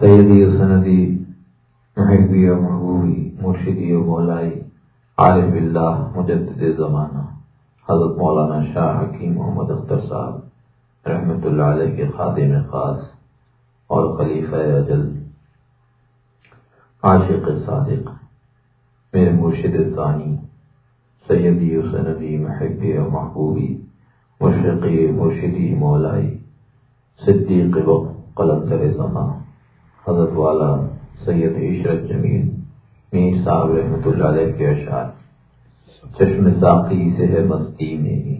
سیدی و سندی، محبی و محبوبی، مرشدی و مولائی، عالم اللہ، مجدد زمانہ، حضرت مولانا شاہ حکیم محمد اختر صاحب رحمۃ اللہ علیہ کے خادم خاص اور خلیفہ اجل عاشق صادق، میرے مرشد ثانی، سیدی و سندی، محبی و محبوبی، مشرقی، مرشدی، مولائی، صدیق وقت قلندر زمان۔ حضرت والا سید عشرت جمیل، میر صاحب رحمۃ اللہ علیہ کے اشعار، چشم ساقی سے ہے مستی میں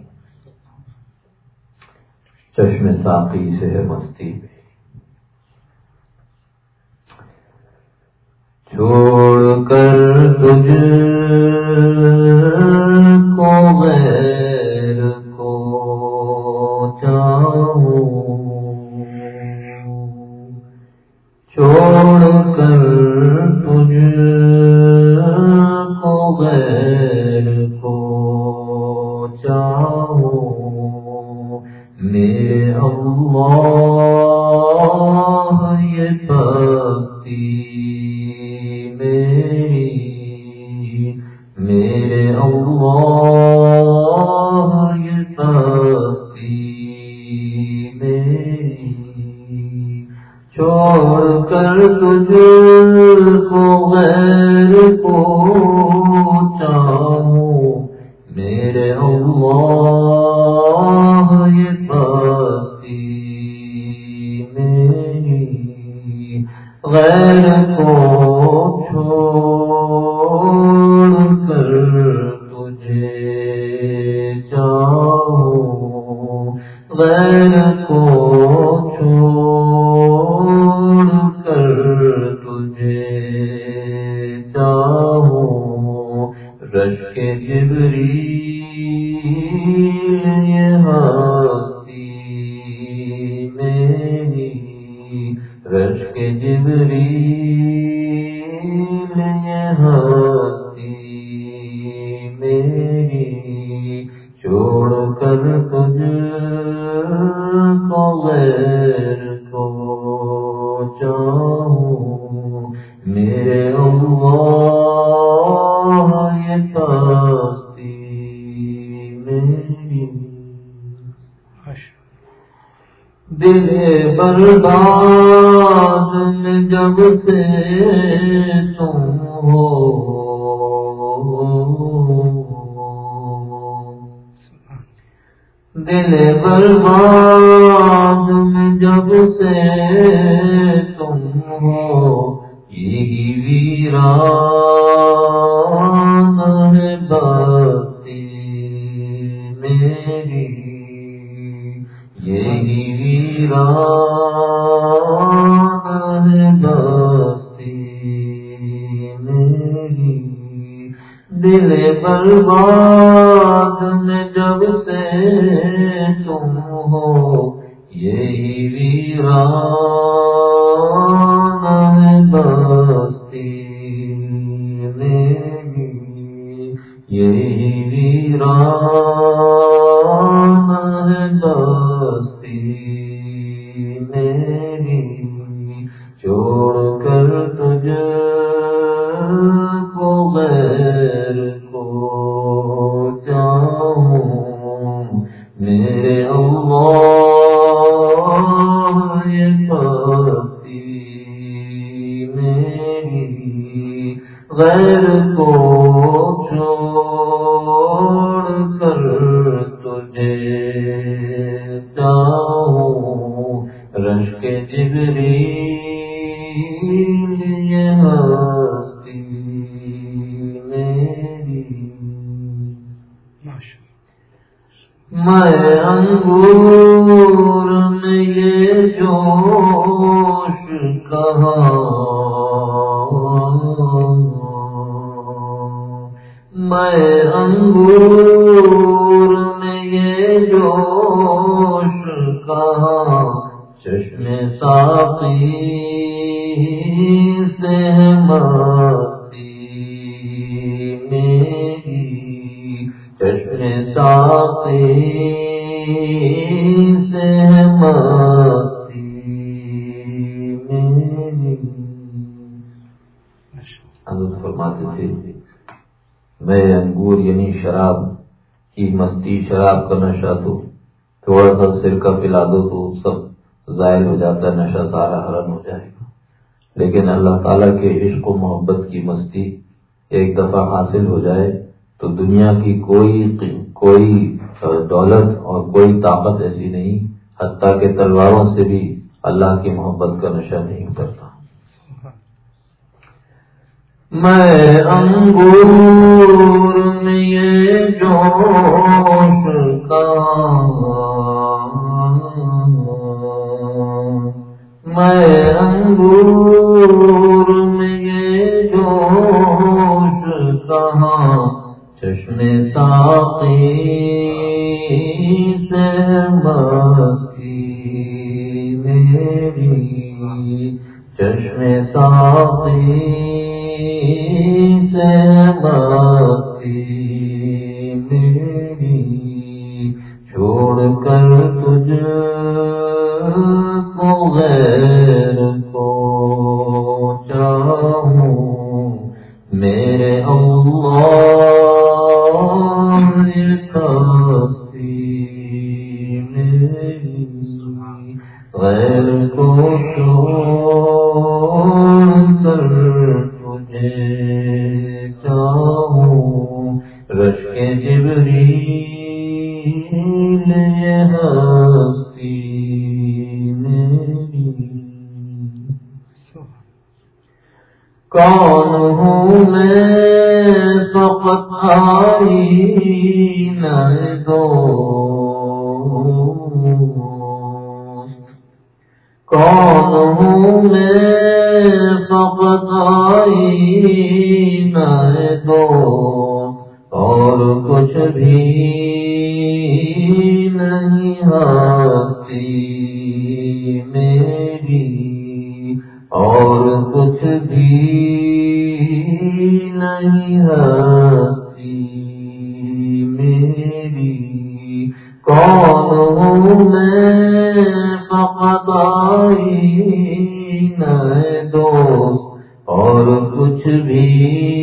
چشم ساقی سے ہے مستی میں چھوڑ کر تجھ کو غیر میرے اللہ رش کے جبری جب سے تم ہو یہی ویران ساقی سے مستی میری چشم ساقی سے مستی حضرت فرماتے تھے، میں انگور یعنی شراب کی مستی شراب کا نشہ تو تھوڑا سا سرکہ پلا دو تو ظاہر ہو جاتا ہے، نشہ سارا حرم ہو جائے گا۔ لیکن اللہ تعالیٰ کے عشق و محبت کی مستی ایک دفعہ حاصل ہو جائے تو دنیا کی کوئی کوئی دولت اور کوئی طاقت ایسی نہیں، حتیٰ کہ تلواروں سے بھی اللہ کی محبت کا نشہ نہیں اترتا۔ میں انگور میں جوش کا میں اللہ کون میں دوست اور کچھ بھی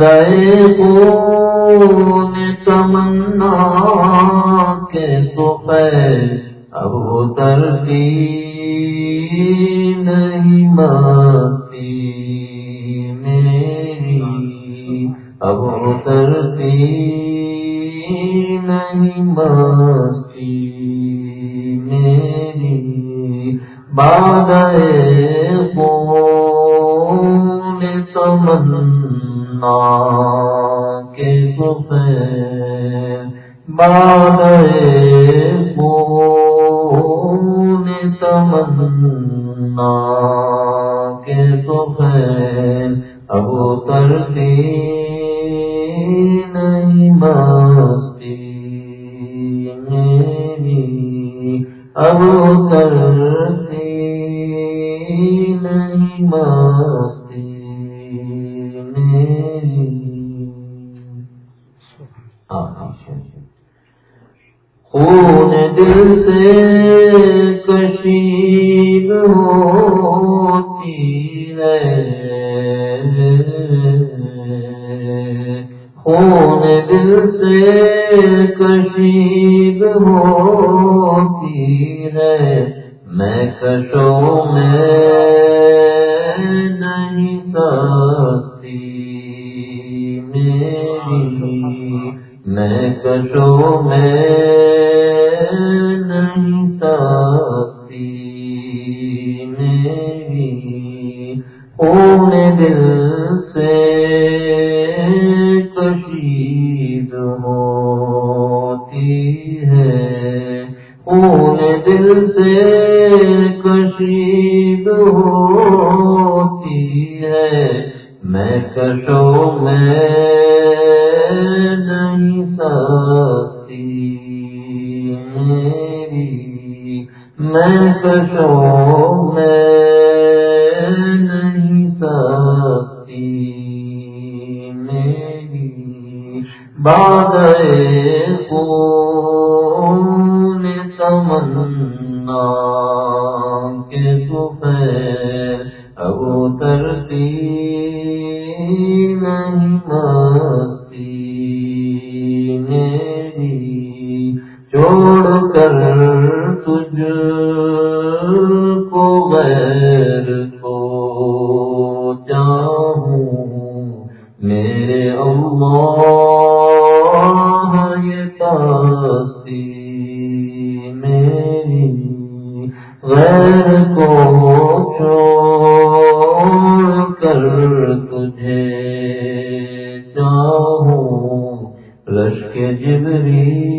باد تمنا کے تو اب اترتی نہیں ماستی میری۔ اب اترتی نہیں ماستی میری۔ باد باد نے دل سے کشید ہوتی ہے۔ خون دل کشو میں نہیں سستی میری میں کشو میں نہیں سستی میری۔ بادل کو غیر کو چھوڑ کر تجھے چاہوں۔ رش کے جبری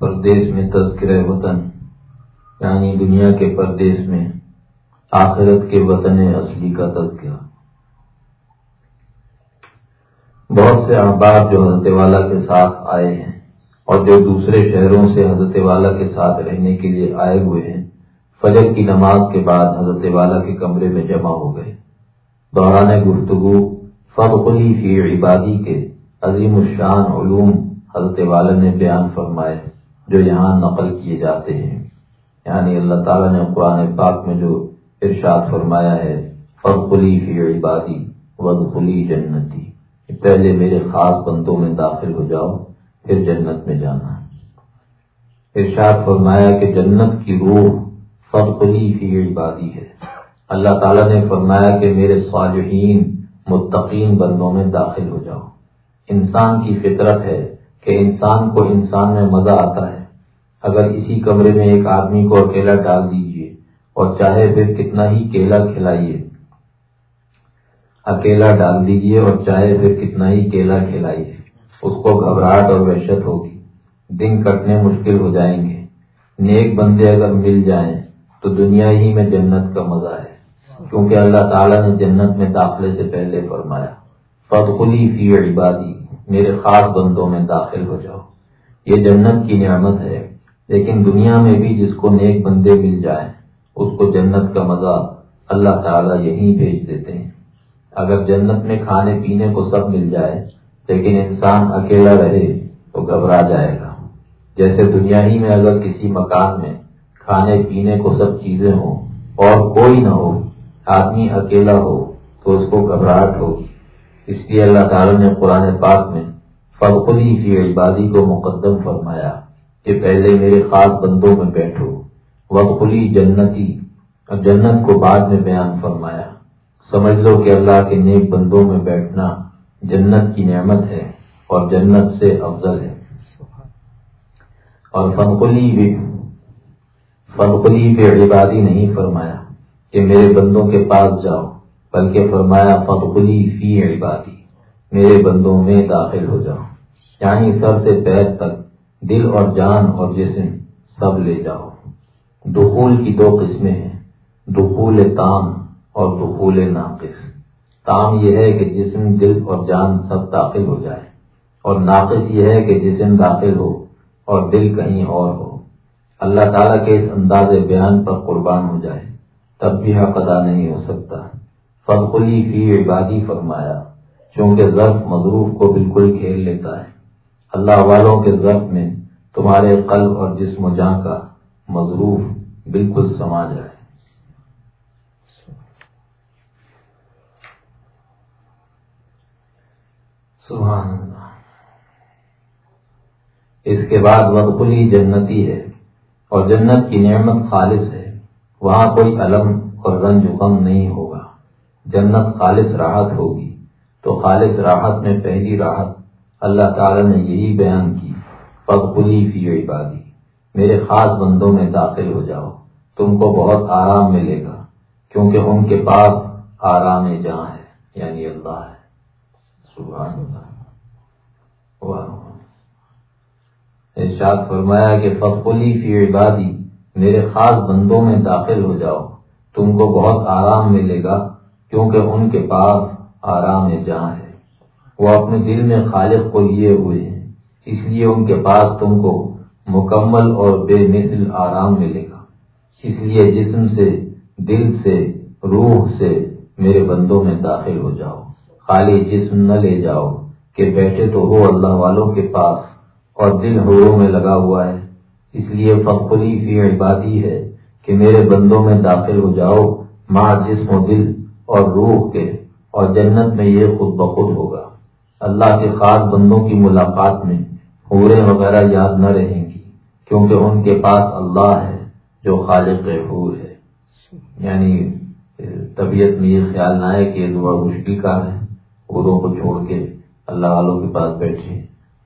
پردیش میں تذکرہ وطن یعنی دنیا کے پردیش میں آخرت کے وطن اصلی کا تذکرہ۔ بہت سے احباب جو حضرت والا کے ساتھ آئے ہیں اور جو دوسرے شہروں سے حضرت والا کے ساتھ رہنے کے لیے آئے ہوئے ہیں، فجر کی نماز کے بعد حضرت والا کے کمرے میں جمع ہو گئے۔ دوران گفتگو فی عبادی کے عظیم الشان علوم حضرت والا نے بیان فرمائے جو یہاں نقل کیے جاتے ہیں۔ یعنی اللہ تعالیٰ نے قرآن پاک میں جو ارشاد فرمایا ہے فضلی فی عبادی ودخلی جنتی۔ پہلے میرے خاص بندوں میں داخل ہو جاؤ، پھر جنت میں جانا۔ ارشاد فرمایا کہ جنت کی روح فضلی فی عبادی ہے۔ اللہ تعالیٰ نے فرمایا کہ میرے صالحین، متقین بندوں میں داخل ہو جاؤ۔ انسان کی فطرت ہے کہ انسان کو انسان میں مزہ آتا ہے۔ اگر اسی کمرے میں ایک آدمی کو اکیلا ڈال دیجیے اور چاہے پھر کتنا ہی کیلا کھلائیے۔ اکیلا ڈال دیجیے اور چاہے پھر کتنا ہی کیلا کھلائیے۔ اس کو گھبراہٹ اور وحشت ہوگی۔ دن کٹنے مشکل ہو جائیں گے۔ نیک بندے اگر مل جائیں تو دنیا ہی میں جنت کا مزہ ہے۔ کیونکہ اللہ تعالیٰ نے جنت میں داخلے سے پہلے فرمایا فضخلی فی عبادی میرے خاص بندوں میں داخل ہو جاؤ۔ یہ جنت کی نعمت ہے، لیکن دنیا میں بھی جس کو نیک بندے مل جائیں، اس کو جنت کا مزہ اللہ تعالیٰ یہیں بھیج دیتے ہیں۔ اگر جنت میں کھانے پینے کو سب مل جائے، لیکن انسان اکیلا رہے تو گھبرا جائے گا۔ جیسے دنیا ہی میں اگر کسی مکان میں کھانے پینے کو سب چیزیں ہوں اور کوئی نہ ہو، آدمی اکیلا ہو تو اس کو گھبراہٹ ہوگی۔ اس لیے اللہ تعالیٰ نے قرآن پاک میں فلقلی کی عبادی کو مقدم فرمایا کہ پہلے میرے خاص بندوں میں بیٹھو۔ وقلی جنتی اور جنت کو بعد میں بیان فرمایا۔ سمجھ لو کہ اللہ کے نیک بندوں میں بیٹھنا جنت کی نعمت ہے اور جنت سے افضل ہے۔ اور فنقلی بھی فنقلی بھی عبادی نہیں فرمایا کہ میرے بندوں کے پاس جاؤ۔ بلکہ فرمایا فنقلی فی عبادی میرے بندوں میں داخل ہو جاؤ یعنی سر سے پیر تک دل اور جان اور جسم سب لے جاؤ دخول کی دو قسمیں ہیں، دخول تام اور دخول ناقص۔ تام یہ ہے کہ جسم، دل اور جان سب داخل ہو جائے، اور ناقص یہ ہے کہ جسم داخل ہو اور دل کہیں اور ہو۔ اللہ تعالیٰ کے اس انداز بیان پر قربان ہو جائے، تب بھی حق ادا نہیں ہو سکتا۔ فضخلی فی عبادی فرمایا، چونکہ ضرف مضروف کو بالکل کھیل لیتا ہے۔ اللہ والوں کے ضرف میں تمہارے قلب اور جسم و جان کا مضروف بالکل سما جائے۔ سبحان اللہ۔ اس کے بعد ودخلی جنتی ہے اور جنت کی نعمت خالص ہے۔ وہاں کوئی علم اور رنج غم نہیں ہوگا جنت خالص راحت ہوگی۔ تو خالص راحت میں پہلی راحت اللہ تعالی نے یہی بیان کی فضلی فی عبادی۔ میرے خاص بندوں میں داخل ہو جاؤ، تم کو بہت آرام ملے گا، کیونکہ ان کے پاس آرام جہاں ہے یعنی اللہ ہے۔ سبحان اللہ۔ ارشاد فرمایا کہ فضلی فی عبادی، میرے خاص بندوں میں داخل ہو جاؤ، تم کو بہت آرام ملے گا کیونکہ ان کے پاس آرام جہاں ہے۔ وہ اپنے دل میں خالق کو لیے ہوئے ہیں۔ اس لیے ان کے پاس تم کو مکمل اور بے مثل آرام ملے گا۔ اس لیے جسم سے، دل سے، روح سے میرے بندوں میں داخل ہو جاؤ۔ خالی جسم نہ لے جاؤ کہ بیٹھے تو ہو اللہ والوں کے پاس اور دل ہوروں میں لگا ہوا ہے۔ اس لیے فقلی فی عبادی ہے کہ میرے بندوں میں داخل ہو جاؤ۔ ماں جسم و دل اور روح کے، اور جنت میں یہ خود بخود ہوگا۔ اللہ کے خاص بندوں کی ملاقات میں حورے وغیرہ یاد نہ رہیں گی، کیونکہ ان کے پاس اللہ ہے جو خالق حور ہے۔ یعنی طبیعت میں یہ خیال نہ ہے کہ یہ دعا مشکل کا ہے، حوروں کو چھوڑ کے اللہ والوں کے پاس بیٹھے۔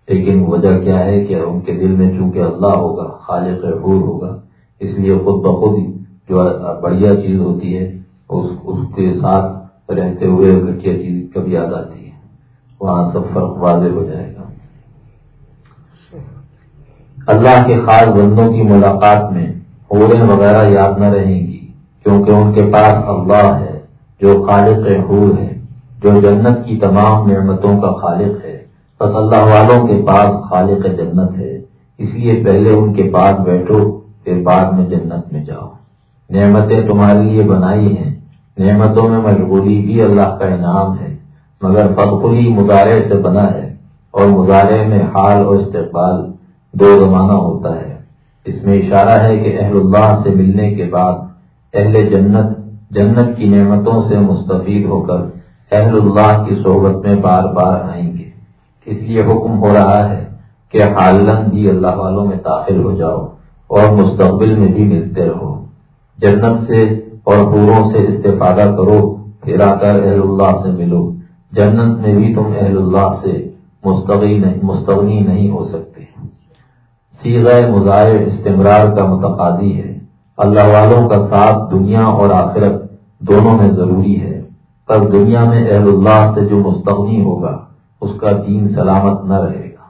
لیکن وجہ کیا ہے کہ ان کے دل میں چونکہ اللہ ہوگا، خالق حور ہوگا، اس لیے خود بخود جو بڑھیا چیز ہوتی ہے اس اس کے ساتھ رہتے ہوئے گھٹیا چیز کبھی یاد آتی ہے وہاں سب فرق واضح ہو جائے گا۔ اللہ کے خاص بندوں کی ملاقات میں عورتیں وغیرہ یاد نہ رہیں گی، کیونکہ ان کے پاس اللہ ہے، جو خالق حور ہے، جو جنت کی تمام نعمتوں کا خالق ہے۔ بس اللہ والوں کے پاس خالق جنت ہے، اس لیے پہلے ان کے پاس بیٹھو، پھر بعد میں جنت میں جاؤ۔ نعمتیں تمہارے لیے بنائی ہیں نعمتوں میں مجبوری بھی اللہ کا انعام ہے، مگر فضخلی مظاہرے سے بنا ہے اور مظاہرے میں حال اور استقبال دو زمانہ ہوتا ہے۔ اس میں اشارہ ہے کہ اہل اللہ سے ملنے کے بعد اہل جنت جنت کی نعمتوں سے مستفید ہو کر اہل اللہ کی صحبت میں بار بار آئیں گے۔ اس لیے حکم ہو رہا ہے کہ حالن بھی اللہ والوں میں داخل ہو جاؤ اور مستقبل میں بھی ملتے رہو۔ جنت سے اور پوروں سے استفادہ کرو پھر آ کر اہل اللہ سے ملو۔ جنت میں بھی تم اہل اللہ سے مستغنی نہیں ہو سکتے۔ سیغ مظاہر استمرار کا متقاضی ہے۔ اللہ والوں کا ساتھ دنیا اور آخرت دونوں میں ضروری ہے۔ پر دنیا میں اہل اللہ سے جو مستغنی ہوگا، اس کا دین سلامت نہ رہے گا۔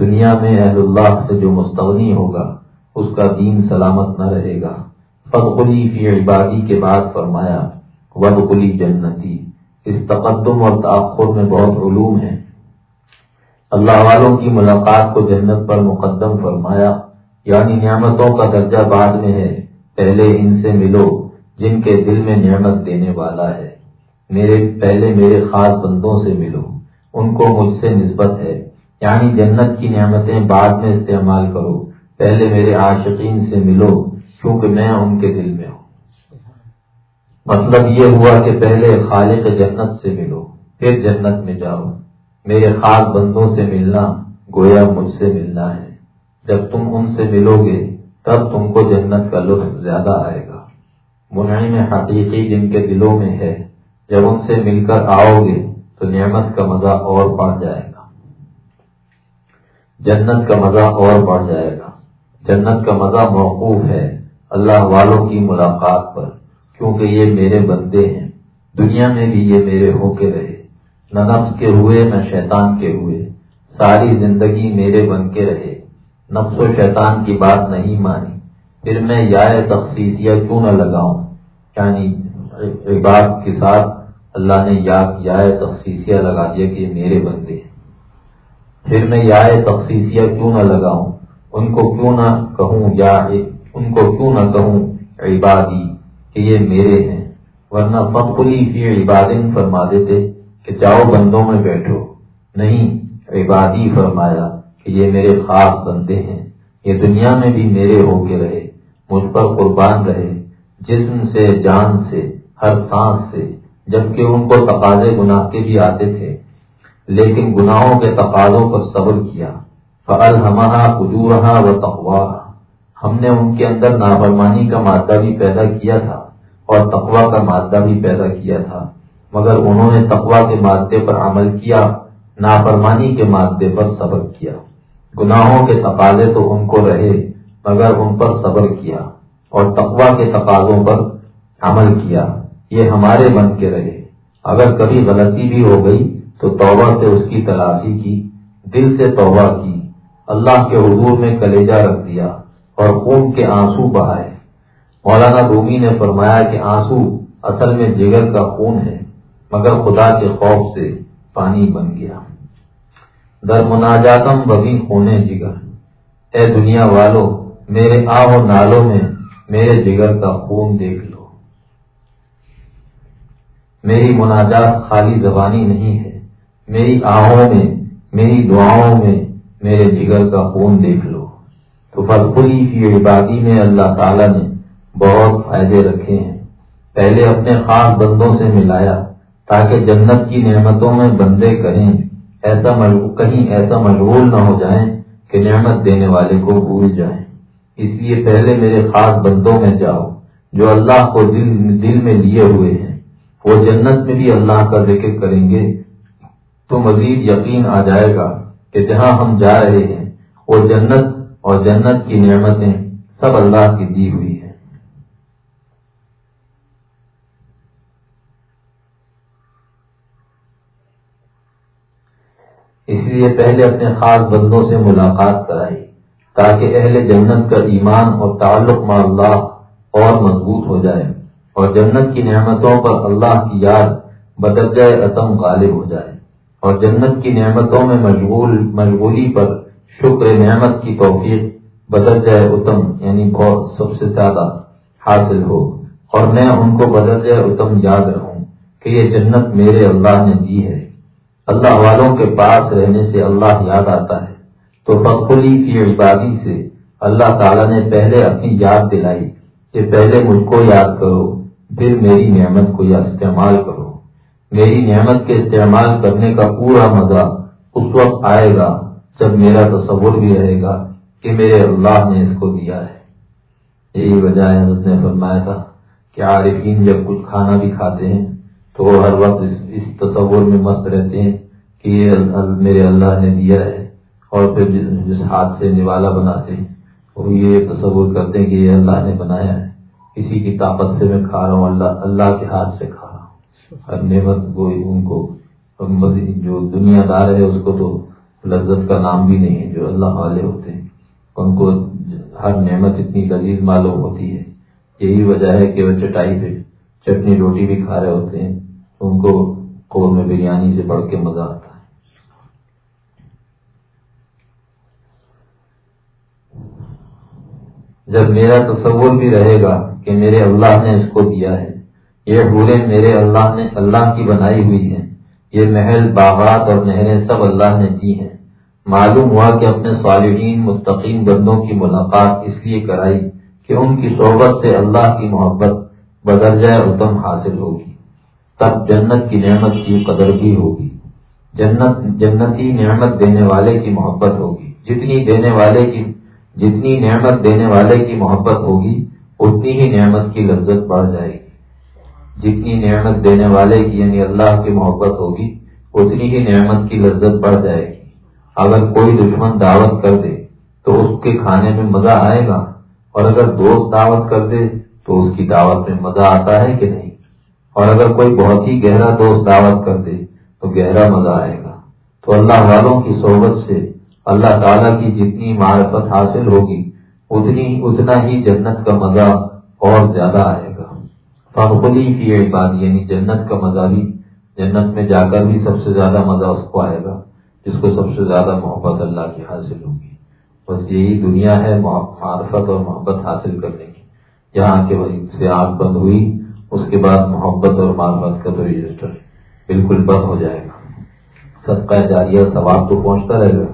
دنیا میں اہل اللہ سے جو مستغنی ہوگا، اس کا دین سلامت نہ رہے گا۔ فضلی فی عبادی کے بعد فرمایا ودخلی جنتی، اس تقدم اور تاخر میں بہت علوم ہے اللہ والوں کی ملاقات کو جنت پر مقدم فرمایا یعنی نعمتوں کا درجہ بعد میں ہے، پہلے ان سے ملو، جن کے دل میں نعمت دینے والا ہے۔ میرے، پہلے میرے خاص بندوں سے ملو، ان کو مجھ سے نسبت ہے۔ یعنی جنت کی نعمتیں بعد میں استعمال کرو، پہلے میرے عاشقین سے ملو کیونکہ میں ان کے دل میں ہوں۔ مطلب یہ ہوا کہ پہلے خالق جنت سے ملو، پھر جنت میں جاؤ۔ میرے خاص بندوں سے ملنا گویا مجھ سے ملنا ہے۔ جب تم ان سے ملو گے تب تم کو جنت کا لطف زیادہ آئے گا۔ منعی میں حقیقی جن کے دلوں میں ہے، جب ان سے مل کر آؤ گے تو نعمت کا مزہ اور بڑھ جائے گا۔ جنت کا مزہ اور بڑھ جائے گا۔ جنت کا مزہ موقوف ہے۔ اللہ والوں کی ملاقات پر، کیونکہ یہ میرے بندے ہیں۔ دنیا میں بھی یہ میرے ہو کے رہے۔ نہ نفس کے ہوئے، نہ شیطان کے ہوئے۔ ساری زندگی میرے بن کے رہے۔ نفس و شیطان کی بات نہیں مانی۔ پھر میں یا تخصیصیہ کیوں نہ لگاؤں؟ یعنی عباد کے ساتھ اللہ نے یا تخصیصیہ لگا دیا کہ یہ میرے بندے ہیں۔ پھر میں یا تخصیصیہ کیوں نہ لگاؤں؟ ان کو کیوں نہ کہوں یا ان کو کیوں نہ کہوں عبادی کہ یہ میرے ہیں، ورنہ فخری فی عبادن فرما دیتے کہ جاؤ بندوں میں بیٹھو۔ نہیں، عبادی فرمایا کہ یہ میرے خاص بندے ہیں۔ یہ دنیا میں بھی میرے ہو کے رہے، مجھ پر قربان رہے، جسم سے، جان سے، ہر سانس سے۔ جبکہ ان کو تقاضے گناہ کے بھی آتے تھے، لیکن گناہوں کے تقاضوں پر صبر کیا۔ فعل ہمارا فَأَلْهَمَهَا فُجُورَهَا وَتَقْوَاهَا۔ ہم نے ان کے اندر نافرمانی کا مادہ بھی پیدا کیا تھا اور تقوا کا مادہ بھی پیدا کیا تھا، مگر انہوں نے تقوا کے مادے پر عمل کیا، نافرمانی کے مادے پر صبر کیا۔ گناہوں کے تقاضے تو ان کو رہے، مگر ان پر صبر کیا اور تقوا کے تقاضوں پر عمل کیا۔ یہ ہمارے بن کے رہے۔ اگر کبھی غلطی بھی ہو گئی تو توبہ سے اس کی تلاشی کی، دل سے توبہ کی، اللہ کے حضور میں کلیجہ رکھ دیا۔ اور خون کے آنسو بہائے۔ مولانا رومی نے فرمایا کہ آنسو اصل میں جگر کا خون ہے، مگر خدا کے خوف سے پانی بن گیا۔ در مناجاتم ببی خونے جگر۔ اے دنیا والو، میرے آہو نالوں میں میرے جگر کا خون دیکھ لو۔ میری مناجات خالی زبانی نہیں ہے، میری آہوں میں، میری دعاؤں میں میرے جگر کا خون دیکھ لو۔ تو فلپوری کی عبادی میں اللہ تعالیٰ نے بہت فائدے رکھے ہیں۔ پہلے اپنے خاص بندوں سے ملایا تاکہ جنت کی نعمتوں میں بندے کہیں ایسا کہیں ایسا مشغول نہ ہو جائیں کہ نعمت دینے والے کو بھول جائیں۔ اس لیے پہلے میرے خاص بندوں میں جاؤ جو اللہ کو دل دل میں لیے ہوئے ہیں۔ وہ جنت میں بھی اللہ کا ذکر کریں گے۔ تو مزید یقین آ جائے گا کہ جہاں ہم جا رہے ہیں، وہ جنت اور جنت کی نعمتیں سب اللہ کی دی ہوئی ہیں۔ اس لیے پہلے اپنے خاص بندوں سے ملاقات کرائی تاکہ اہل جنت کا ایمان اور تعلق مع اللہ اور مضبوط ہو جائے اور جنت کی نعمتوں پر اللہ کی یاد بدل جائے عتم غالب ہو جائے اور جنت کی نعمتوں میں مشغول مشغولی پر شکر نعمت کی توفیق بدل جائے اتم یعنی سب سے زیادہ حاصل ہو۔ اور میں ان کو بدل جائے اتم یاد رہوں کہ یہ جنت میرے اللہ نے دی ہے۔ اللہ والوں کے پاس رہنے سے اللہ یاد آتا ہے۔ تو فخلی کی عبادی سے اللہ تعالیٰ نے پہلے اپنی یاد دلائی کہ پہلے مجھ کو یاد کرو، پھر میری نعمت کو یا استعمال کرو۔ میری نعمت کے استعمال کرنے کا پورا مزہ اس وقت آئے گا۔ جب میرا تصور بھی رہے گا کہ میرے اللہ نے اس کو دیا ہے۔ یہی وجہ ہے اس نے فرمایا تھا کہ عارفین جب کچھ کھانا بھی کھاتے ہیں تو وہ ہر وقت اس تصور میں مست رہتے ہیں کہ یہ میرے اللہ نے دیا ہے اور پھر جس ہاتھ سے نوالا بناتے ہیں وہ یہ تصور کرتے ہیں کہ یہ اللہ نے بنایا ہے۔ کسی کی طاقت سے میں کھا رہا ہوں اللہ اللہ کے ہاتھ سے کھا رہا ہوں۔ ہر نعمت وہ ان کو جو دنیا دار ہے اس کو تو لذت کا نام بھی نہیں ہے، جو اللہ والے ہوتے ہیں۔ ان کو ہر نعمت اتنی لذیذ معلوم ہوتی ہے۔ یہی وجہ ہے کہ وہ چٹائی پہ چٹنی روٹی بھی کھا رہے ہوتے ہیں۔ ان کو قور میں بریانی سے بڑھ کے مزہ آتا ہے۔ جب میرا تصور بھی رہے گا کہ میرے اللہ نے اس کو دیا ہے، یہ بھولے میرے اللہ نے اللہ کی بنائی ہوئی ہیں یہ محل باغات اور نہریں سب اللہ نے دی ہیں۔ معلوم ہوا کہ اپنے صالحین مستقیم بندوں کی ملاقات اس لیے کرائی کہ ان کی صحبت سے اللہ کی محبت بدل جائے اتم حاصل ہوگی۔ تب جنت کی نعمت کی قدر بھی ہوگی۔ جنت، جنتی نعمت دینے والے کی محبت ہوگی۔ جتنی دینے والے کی، جتنی نعمت دینے والے کی محبت ہوگی، اتنی ہی نعمت کی لذت بڑھ جائے گی۔ جتنی نعمت دینے والے کی یعنی اللہ کی محبت ہوگی، اتنی ہی نعمت کی لذت بڑھ جائے گی۔ اگر کوئی دشمن دعوت کر دے تو اس کے کھانے میں مزہ آئے گا، اور اگر دوست دعوت کر دے تو اس کی دعوت میں مزہ آتا ہے کہ نہیں؟ اور اگر کوئی بہت ہی گہرا دوست دعوت کر دے تو گہرا مزہ آئے گا۔ تو اللہ والوں کی صحبت سے اللہ تعالیٰ کی جتنی معرفت حاصل ہوگی، اتنی، اتنا ہی جنت کا مزہ اور زیادہ آئے گا۔ فخلی کی بات یعنی جنت کا مزہ بھی جنت میں جا کر بھی سب سے زیادہ مزہ اس کو آئے گا، جس کو سب سے زیادہ محبت اللہ کی حاصل ہوگی بس یہی دنیا ہے معرفت اور محبت حاصل کرنے کی۔ یہاں کے سے آگ بند ہوئی، اس کے بعد محبت اور معرفت کا تو رجسٹر بالکل بند ہو جائے گا۔ سب کا جاریہ ثواب تو پہنچتا رہے گا،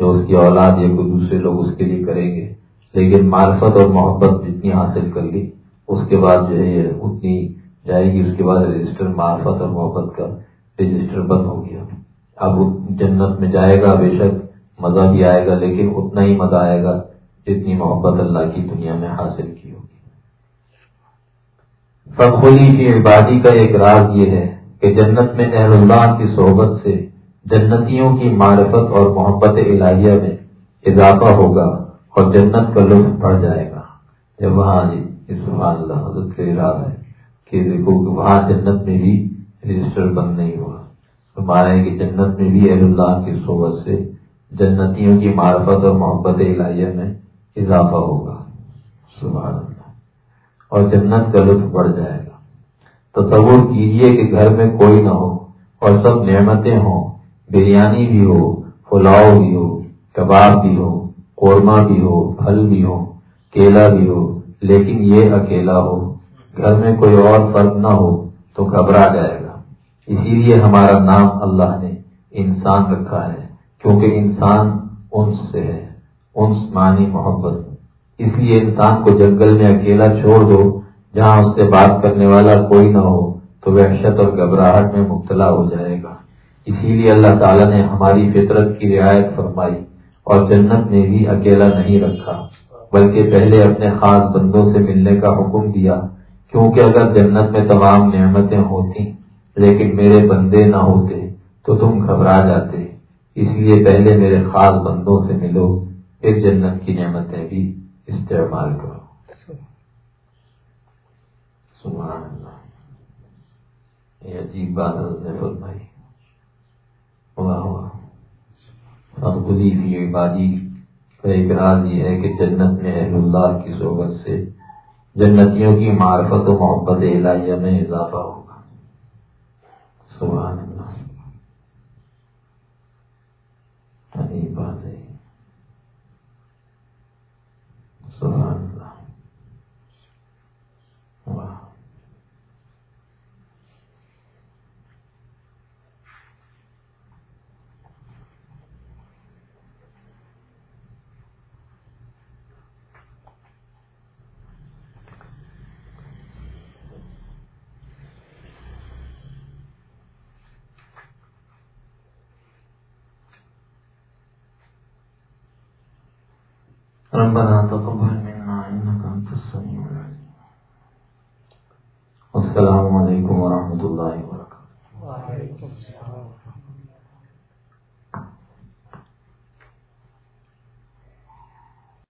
جو اس کی اولاد یا کوئی دوسرے لوگ اس کے لیے کریں گے، لیکن معرفت اور محبت جتنی حاصل کر لی اس کے بعد جو ہے اتنی جائے گی، اس کے بعد رجسٹر معرفت اور محبت کا رجسٹر بند ہو گیا۔ اب جنت میں جائے گا، بے شک مزہ بھی آئے گا، لیکن اتنا ہی مزہ آئے گا جتنی محبت اللہ کی دنیا میں حاصل کی ہوگی۔ فخلی کی عبادی کا ایک راز یہ ہے کہ جنت میں اہل اللہ کی صحبت سے جنتیوں کی معرفت اور محبت الہیہ میں اضافہ ہوگا اور جنت کا لطف بڑھ جائے گا۔ جب وہاں جی سبحان اللہ حضرت کا اراد ہے کہ دیکھو کہ وہاں جنت میں بھی رجسٹر بند نہیں ہوا ہمارے کہ جنت میں بھی اہل اللہ کی صحبت سے جنتیوں کی معرفت اور محبت الہیہ میں اضافہ ہوگا۔ سبحان اللہ۔ اور جنت کا لطف بڑھ جائے گا۔ تصور کیجیے کہ گھر میں کوئی نہ ہو اور سب نعمتیں ہوں، بریانی بھی ہو، پلاؤ بھی ہو، کباب بھی ہو، قورمہ بھی ہو، پھل بھی ہو، کیلا بھی ہو لیکن یہ اکیلا ہو، گھر میں کوئی اور فرد نہ ہو تو گھبرا جائے گا۔ اسی لیے ہمارا نام اللہ نے انسان رکھا ہے، کیونکہ انسان انس سے ہے، انس مانی محبت۔ اس لیے انسان کو جنگل میں اکیلا چھوڑ دو، جہاں اس سے بات کرنے والا کوئی نہ ہو، تو وحشت اور گھبراہٹ میں مبتلا ہو جائے گا۔ اسی لیے اللہ تعالیٰ نے ہماری فطرت کی رعایت فرمائی اور جنت میں بھی اکیلا نہیں رکھا۔ بلکہ پہلے اپنے خاص بندوں سے ملنے کا حکم دیا، کیونکہ اگر جنت میں تمام نعمتیں ہوتی لیکن میرے بندے نہ ہوتے، تو تم گھبرا جاتے۔ اس لیے پہلے میرے خاص بندوں سے ملو، پھر جنت کی نعمتیں بھی استعمال کرو۔ سبحان اللہ۔ یہ عجیب بات نے فرمائی۔ ہوا ہوا اب خودی بھی عبادی ایک راز یہ ہے کہ جنت میں اہل اللہ کی صحبت سے جنتیوں کی معرفت و محبت الہیہ میں اضافہ ہوگا۔ سبحان اللہ بات ہے سبحان اللہ واہ ربنا تقبل